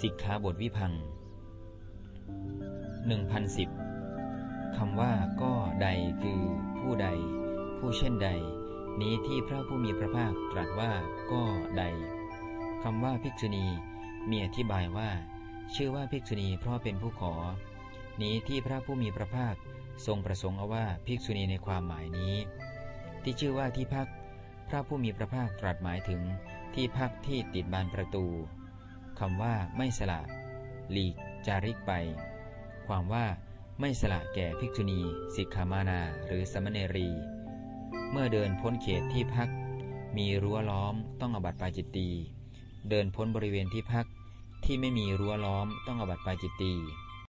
สิกขาบทวิพัง1010คำว่าก็ใดคือผู้ใด ผู้เช่นใด นี้ที่พระผู้มีพระภาคตรัสว่าก็ใดคำว่าภิกษุณีมีอธิบายว่า ชื่อว่าภิกษุณีเพราะเป็นผู้ขอ นี้ที่พระผู้มีพระภาคทรงประสงค์เอาว่าภิกษุณีในความหมายนี้ ที่ชื่อว่าที่พัก พระผู้มีพระภาคตรัสหมายถึงที่พักที่ติดบานประตู คำว่าไม่สละ หลีกจาริกไป ความว่าไม่สละแก่ภิกษุณีสิกขามานาหรือสมณเนรี เมื่อเดินพ้นเขตที่พัก มีรั้วล้อมต้องอบัตปาจิตตี เดินพ้นบริเวณที่พักที่ไม่มีรั้วล้อมต้องอบัตปาจิตตี